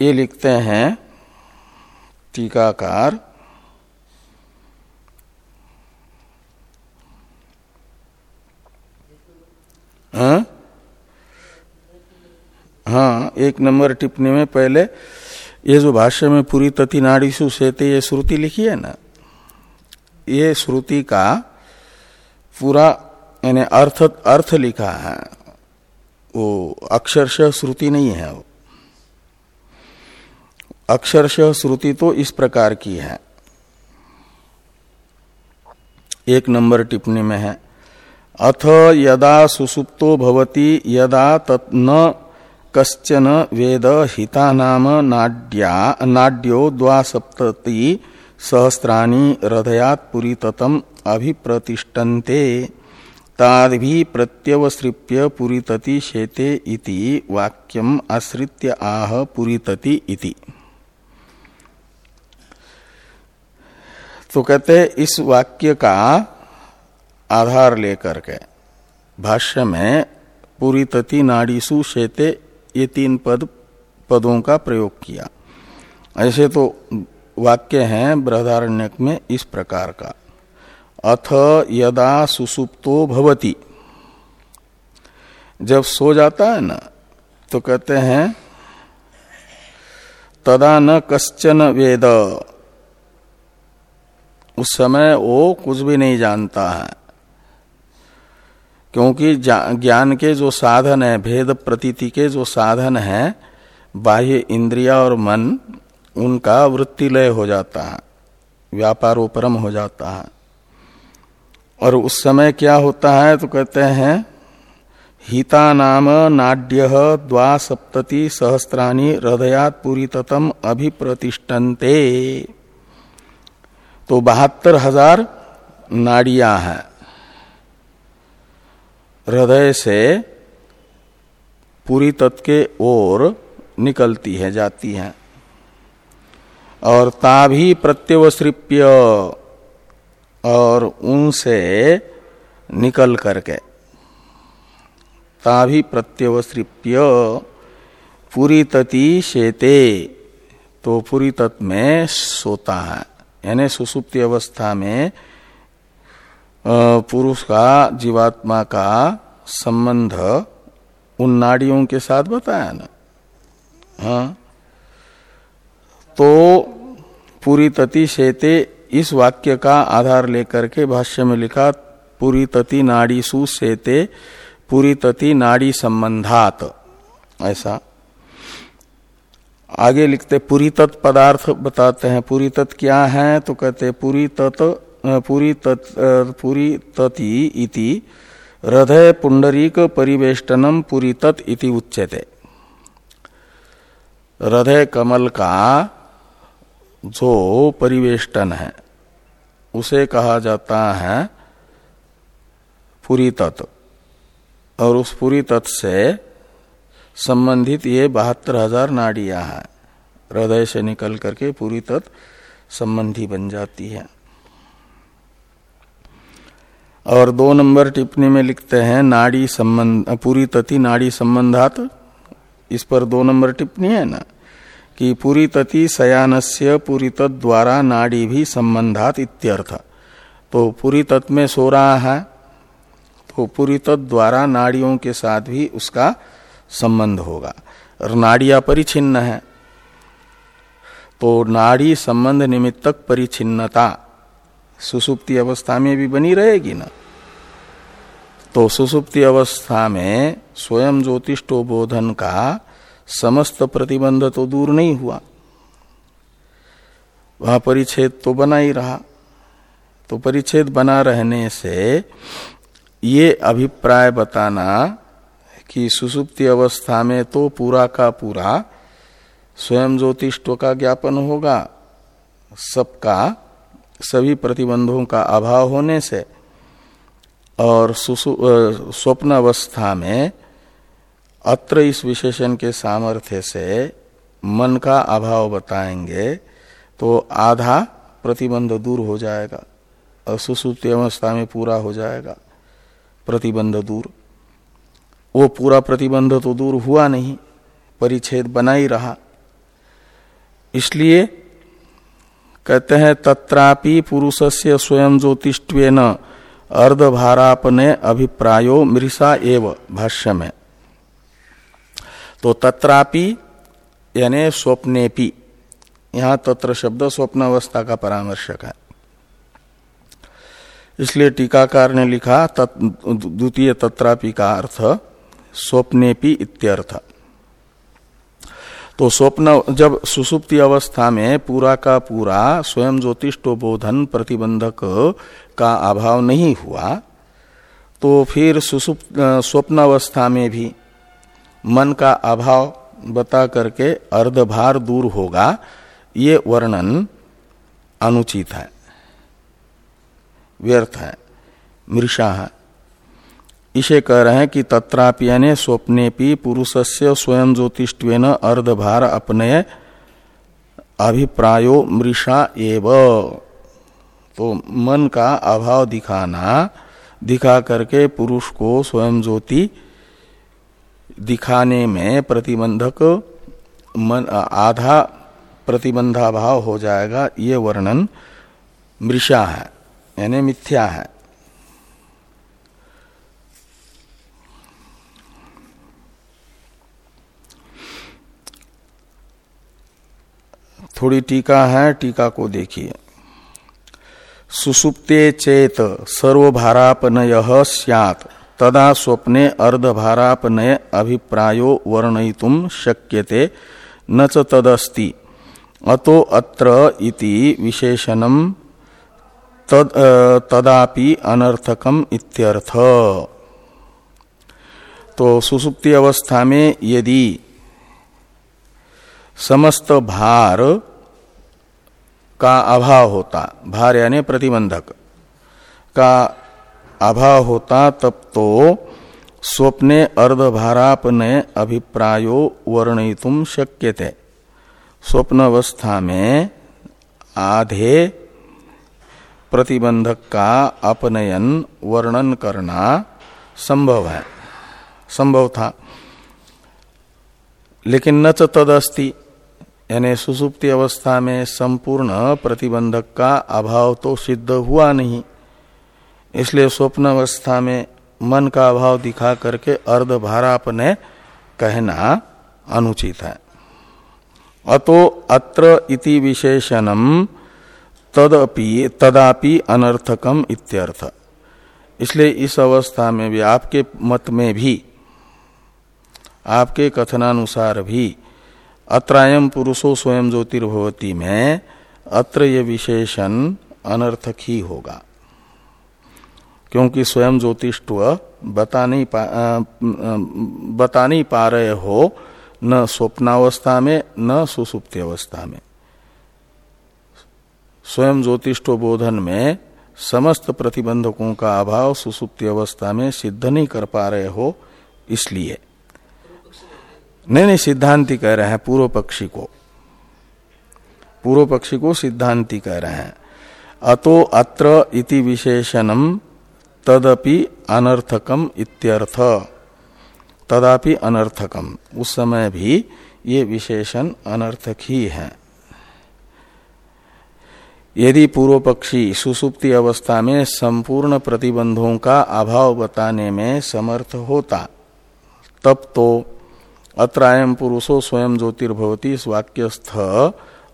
ये लिखते हैं टीकाकार हाँ? हाँ एक नंबर टिप्पणी में पहले, ये जो भाष्य में पूरी तति नाड़ीसु सेते, ये श्रुति लिखी है ना? ये श्रुति का पूरा, यानी अर्थ अर्थ लिखा है। वो अक्षरश श्रुति नहीं है वो। अक्षरश श्रुति तो इस प्रकार की है। एक नंबर टिप्पणी में है, अथ यदा सुसुप्तो भवति, यदा तत् न कश्चन वेद हिता नाम नाड्या, नाड्यो द्वासप्तति सहस्राणी हृदयात् पुरीततम अभिप्रतिष्ठन्ते। तादि प्रत्यवसृप्य पुरीतति शेते इति वाक्यम आश्रित्य आह पुरीतति इति। तो कहते इस वाक्य का आधार लेकर के भाष्य में पूरी तति नाड़ीसु शेते ये तीन पद, पदों का प्रयोग किया। ऐसे तो वाक्य हैं बृहदारण्यक में इस प्रकार का। अथ यदा सुसुप्तो भवती। जब सो जाता है ना तो कहते हैं, तदा न कश्चन वेद। उस समय वो कुछ भी नहीं जानता है। क्योंकि ज्ञान के जो साधन है, भेद प्रतीति के जो साधन है, बाह्य इंद्रिया और मन, उनका वृत्तिलय हो जाता है, व्यापारोपरम हो जाता है। और उस समय क्या होता है तो कहते हैं, हिता नाम नाड्य द्वा सप्तति सहस्त्राणी हृदयात ततम अभिप्रतिष्ठन्ते। तो बहत्तर हज़ार नाड़ियाँ हैं। हृदय से पूरी तत्व के ओर निकलती है, जाती है। और ताभी प्रत्यवसृप्य और उनसे निकल करके, ताभी प्रत्यवसृप्य पूरी तति शेते तो पूरी तत्व में सोता है। यानी सुसुप्ति अवस्था में पुरुष का, जीवात्मा का संबंध उन नाड़ियों के साथ बताया ना। हाँ। तो पूरी तति शेते इस वाक्य का आधार लेकर के भाष्य में लिखा, पूरी तति नाड़ी सु शेते पूरी तति नाड़ी संबंधात। ऐसा। आगे लिखते, पूरी तत् पदार्थ बताते हैं, पूरी तत् क्या है? तो कहते, पूरी तत् पूरी तत् पूरी तति इति, हृदय पुंडरीक परिवेष्टनम पूरी तत् इति उच्यते। हृदय कमल का जो परिवेष्टन है, उसे कहा जाता है पूरी तत्व और उस पूरी तत् से संबंधित ये बहत्तर हज़ार नाड़ियाँ हैं। हृदय से निकल करके पूरी तत्व संबंधी बन जाती है। और दो नंबर टिप्पणी में लिखते हैं, नाड़ी संबंध पूरी तति नाड़ी संबंधात। इस पर दो नंबर टिप्पणी है ना, कि पूरी तति शयानस्य पूरी तत् द्वारा नाड़ी भी संबंधात इत्यर्थ। तो पूरी तत्व में सो रहा है तो पूरी तत् द्वारा नाड़ियों के साथ भी उसका संबंध होगा। और नाड़िया परिचिन्न है तो नाड़ी संबंध निमित्तक परिचिन्नता। सुसुप्ति अवस्था में भी बनी रहेगी ना। तो सुसुप्ति अवस्था में स्वयं ज्योतिषो बोधन का समस्त प्रतिबंध तो दूर नहीं हुआ। वह परिच्छेद तो बना ही रहा। तो परिच्छेद बना रहने से ये अभिप्राय बताना कि सुसुप्ति अवस्था में तो पूरा का पूरा स्वयं ज्योतिष्व का ज्ञापन होगा। सबका, सभी प्रतिबंधों का अभाव होने से और स्वप्न अवस्था में अत्र इस विशेषण के सामर्थ्य से मन का अभाव बताएँगे तो आधा प्रतिबंध दूर हो जाएगा और अवस्था में पूरा हो जाएगा, प्रतिबंध दूर। वो पूरा प्रतिबंध तो दूर हुआ नहीं, परिच्छेद बना ही रहा। इसलिए कहते हैं, तत्रापि पुरुषस्य स्वयं ज्योतिष्वेन अर्धभारापने अभिप्रायो मृषा एव भाष्य में तो तत्रापि, यानी स्वप्नेपि। यहाँ तत्र शब्द स्वप्न अवस्था का परामर्शक है। इसलिए टीकाकार ने लिखा द्वितीय तत्रापि का अर्थ, स्वप्नेपि इत्यर्थ। तो स्वप्न, जब सुसुप्ति अवस्था में पूरा का पूरा स्वयं ज्योतिष्टो बोधन प्रतिबंधक का अभाव नहीं हुआ तो फिर सुसुप्त स्वप्न अवस्था में भी मन का अभाव बता करके अर्धभार दूर होगा, ये वर्णन अनुचित है, व्यर्थ है, मृषा। है इसे कह रहे हैं कि तत्रापियने स्वप्ने भी पुरुष से स्वयं ज्योतिष्वेन अर्धभार अपने अभिप्रायो मृषा एव। तो मन का अभाव दिखाना, दिखा करके पुरुष को स्वयं ज्योति दिखाने में प्रतिबंधक मन, आधा प्रतिबंधाभाव हो जाएगा। ये वर्णन मृषा है, यानी मिथ्या है। थोड़ी टीका है, टीका को देखिए। सुसुप्ते चेत सर्वभारापनय सियात, तदा स्वप्ने अर्धभारापनय अभिप्रायो वर्णयितुम शक्यते, न च तदस्ति। अतो अत्र इति विशेषणम तद तदापि अनर्थकम इत्यर्थ। तो सुसुप्ति अवस्था में यदि समस्त भार का अभाव होता, भार यानी प्रतिबंधक, का अभाव होता तब तो स्वप्ने अर्धभारापने अभिप्रायो वर्णितुम शक्य थे स्वप्न अवस्था में आधे प्रतिबंधक का अपनयन, वर्णन करना संभव है, संभव था। लेकिन न तदस्ति। यानी सुसुप्ति अवस्था में संपूर्ण प्रतिबंधक का अभाव तो सिद्ध हुआ नहीं। इसलिए स्वप्न अवस्था में मन का अभाव दिखा करके अर्ध भारापने कहना अनुचित है। अतो अत्र इति विशेषणम तदपि तदापि अनर्थकम इत्यर्थ। इसलिए इस अवस्था में भी, आपके मत में भी, आपके कथनानुसार भी अत्रायम पुरुषो स्वयं ज्योतिर्भवती में, अत्र ये विशेषण अनर्थक ही होगा। क्योंकि स्वयं ज्योतिष्व बता नहीं पा बता नहीं पा रहे हो, न स्वप्नावस्था में, न सुसुप्ति अवस्था में। स्वयं ज्योतिष्व बोधन में समस्त प्रतिबंधकों का अभाव सुसुप्ति अवस्था में सिद्ध नहीं कर पा रहे हो, इसलिए। नहीं नहीं, सिद्धांति कह रहे हैं पूर्व पक्षी को। पूर्व पक्षी को सिद्धांति कह रहे हैं। अतो अत्र इति विशेषणम तदपि अनर्थकम इत्यर्थ। तदापि अनर्थकम। उस समय भी ये विशेषण अनर्थक ही है। यदि पूर्व पक्षी सुसुप्ति अवस्था में संपूर्ण प्रतिबंधों का अभाव बताने में समर्थ होता, तब तो अत्रायम पुरुषो स्वयं ज्योतिर्भवती इस वाक्यस्थ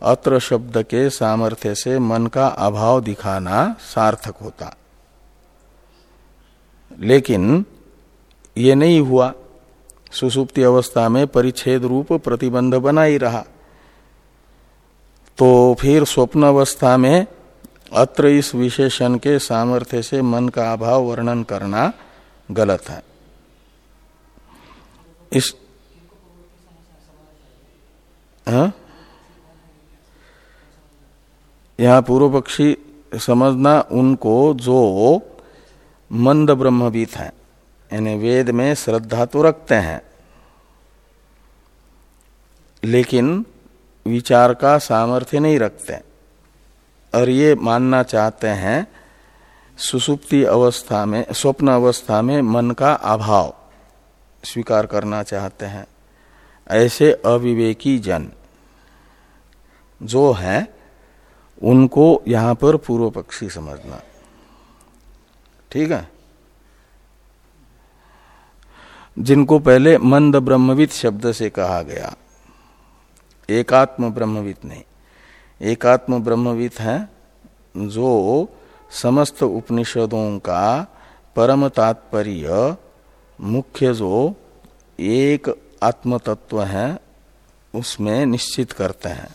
अत्र शब्द के सामर्थ्य से मन का अभाव दिखाना सार्थक होता। लेकिन ये नहीं हुआ। सुसुप्ति अवस्था में परिच्छेद रूप प्रतिबंध बना ही रहा। तो फिर स्वप्न अवस्था में अत्र इस विशेषण के सामर्थ्य से मन का अभाव वर्णन करना गलत है। इस हाँ? यहाँ पूर्व पक्षी समझना उनको जो मंद ब्रह्मवीत है, यानी वेद में श्रद्धा तो रखते हैं, लेकिन विचार का सामर्थ्य नहीं रखते और ये मानना चाहते हैं, सुसुप्ति अवस्था में, स्वप्न अवस्था में मन का अभाव स्वीकार करना चाहते हैं ऐसे अविवेकी जन जो है, उनको यहाँ पर पूर्व पक्षी समझना। ठीक है? जिनको पहले मंद ब्रह्मविद शब्द से कहा गया। एकात्म ब्रह्मविद नहीं। एकात्म ब्रह्मविद है जो समस्त उपनिषदों का परम तात्पर्य मुख्य जो एक आत्म तत्व है, उसमें निश्चित करते हैं।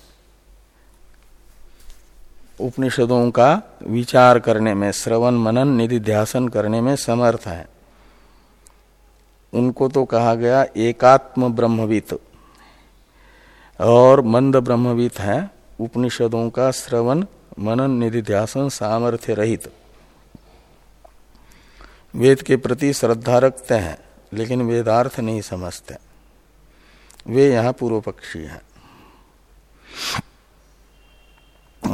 उपनिषदों का विचार करने में, श्रवण मनन निधि ध्यासन करने में समर्थ है। उनको तो कहा गया एकात्म ब्रह्मवित। और मंद ब्रह्मवित है, उपनिषदों का श्रवण, मनन निधि ध्यासन सामर्थ्य रहित। वेद के प्रति श्रद्धा रखते हैं, लेकिन वेदार्थ नहीं समझते। वे यहाँ पूर्व पक्षी हैं।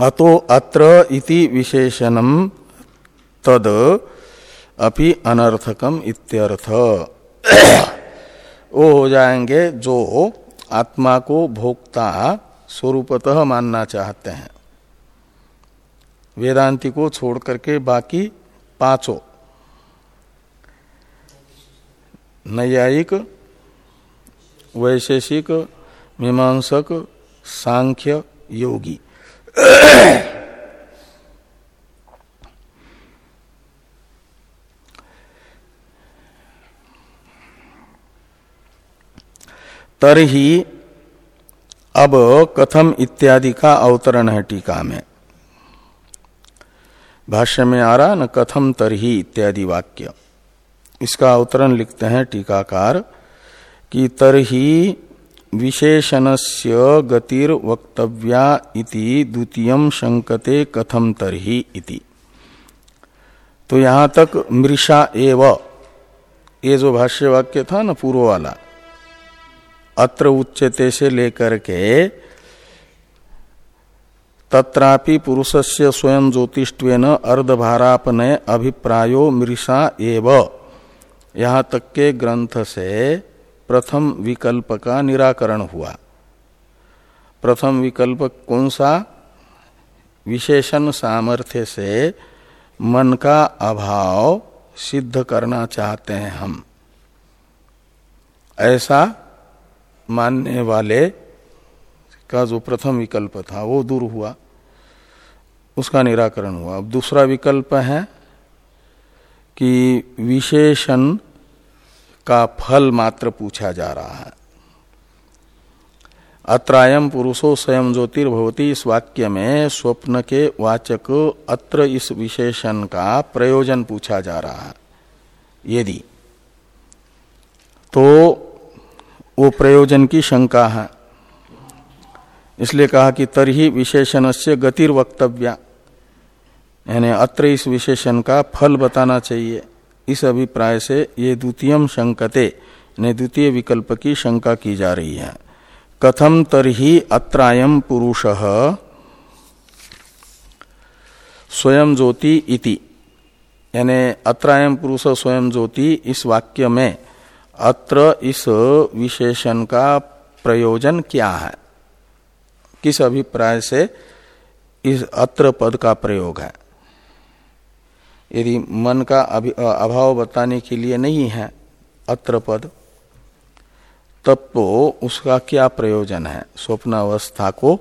अतो अत्र इति विशेषणम तद अपि अनर्थकम इत्यर्थ। वो हो जाएँगे जो आत्मा को भोक्ता स्वरूपतः मानना चाहते हैं। वेदांति को छोड़ करके बाकी पाँचों। नैयायिक वैशेषिक, मीमांसक, सांख्य, योगी। तरही अब कथम इत्यादि का अवतरण है टीका में। भाष्य में आ रहा न कथम तरही इत्यादि वाक्य। इसका अवतरण लिखते हैं टीकाकार कि तरही विशेषणस्य गतिर वक्तव्या इति द्वितीय शंकते कथम तरही इति। तो यहाँ तक मृषा एव, ये जो भाष्य वाक्य था ना पूर्व वाला अत्र उच्चते से लेकर के तत्रापि पुरुषस्य स्वयं ज्योतिष्वेन अर्धभारापनय अभिप्रायो मृषा एव। यहाँ तक के ग्रंथ से प्रथम विकल्प का निराकरण हुआ। प्रथम विकल्प कौन सा? विशेषण सामर्थ्य से मन का अभाव सिद्ध करना चाहते हैं हम। ऐसा मानने वाले का जो प्रथम विकल्प था, वो दूर हुआ। उसका निराकरण हुआ। अब दूसरा विकल्प है कि विशेषण का फल मात्र पूछा जा रहा है। अत्रायम पुरुषो स्वयं ज्योतिर्भवती। इस वाक्य में स्वप्न के वाचक अत्र इस विशेषण का प्रयोजन पूछा जा रहा है। यदि तो वो प्रयोजन की शंका है। इसलिए कहा कि तरही विशेषण से गतिर वक्तव्या यानी अत्र इस विशेषण का फल बताना चाहिए। इस अभिप्राय से ये द्वितीय शंकते, ने द्वितीय विकल्प की शंका की जा रही है। कथम तरही अत्रायम पुरुष? स्वयं ज्योति इति। यानी अत्रायम पुरुष स्वयं ज्योति इस वाक्य में अत्र इस विशेषण का प्रयोजन क्या है? किस अभिप्राय से इस अत्र पद का प्रयोग है? यदि मन का अभाव बताने के लिए नहीं है अत्र पद तब तो उसका क्या प्रयोजन है? स्वप्न अवस्था को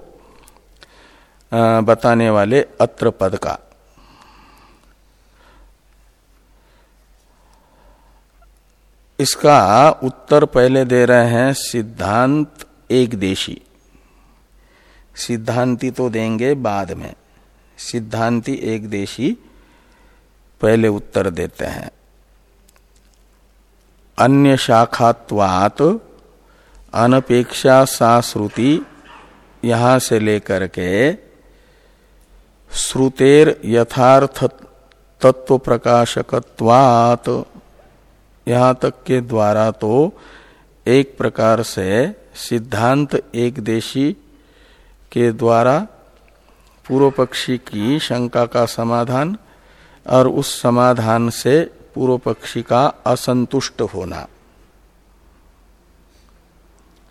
बताने वाले अत्र पद का। इसका उत्तर पहले दे रहे हैं सिद्धांत एक देशी। सिद्धांति तो देंगे बाद में। सिद्धांति एक देशी पहले उत्तर देते हैं। अन्य शाखात्वात अनपेक्षा सा श्रुति यहाँ से लेकर के श्रुतेर यथार्थ तत्व प्रकाशकत्वात यहाँ तक के द्वारा तो एक प्रकार से सिद्धांत एक देशी के द्वारा पूर्व पक्षी की शंका का समाधान और उस समाधान से पूर्व पक्षी का असंतुष्ट होना।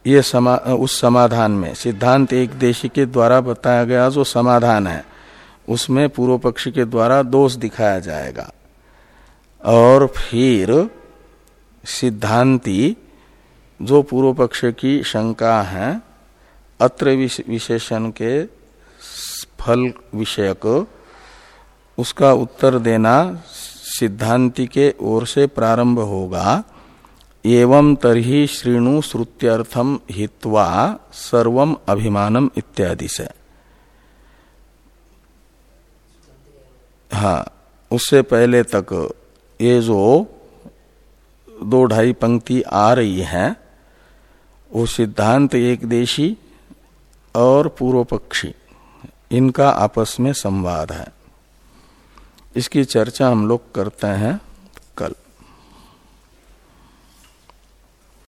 ये समा, उस समाधान में सिद्धांत एक देशी के द्वारा बताया गया जो समाधान है उसमें पूर्व पक्षी के द्वारा दोष दिखाया जाएगा। और फिर सिद्धांति जो पूर्व पक्ष की शंका है अत्र विशेषण के फल विषयक उसका उत्तर देना सिद्धांति के ओर से प्रारंभ होगा। एवं तरही श्रीणु श्रुत्यर्थम हित्वा सर्वम अभिमानम इत्यादि से। हाँ उससे पहले तक ये जो दो ढाई पंक्ति आ रही है, वो सिद्धांत एक देशी और पूर्व पक्षी इनका आपस में संवाद है। इसकी चर्चा हम लोग करते हैं।